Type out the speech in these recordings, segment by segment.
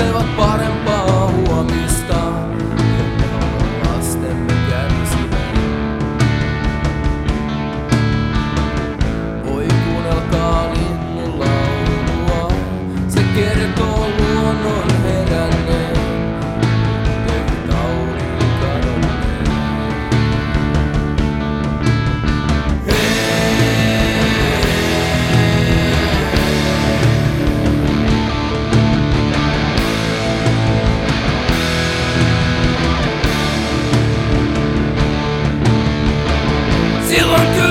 tarvitsevat parempaa Zero good.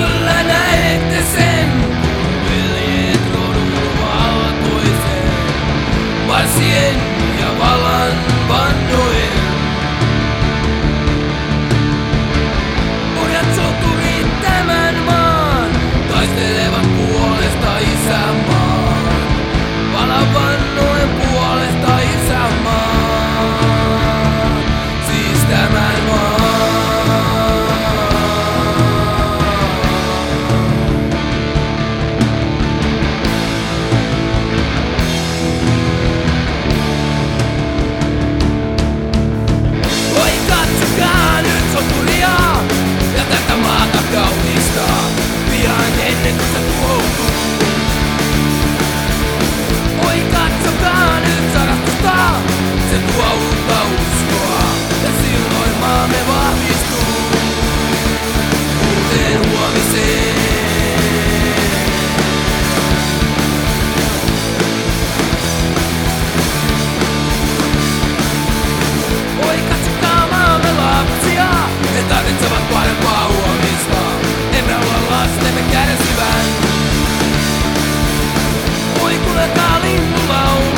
Kuulekaa linnun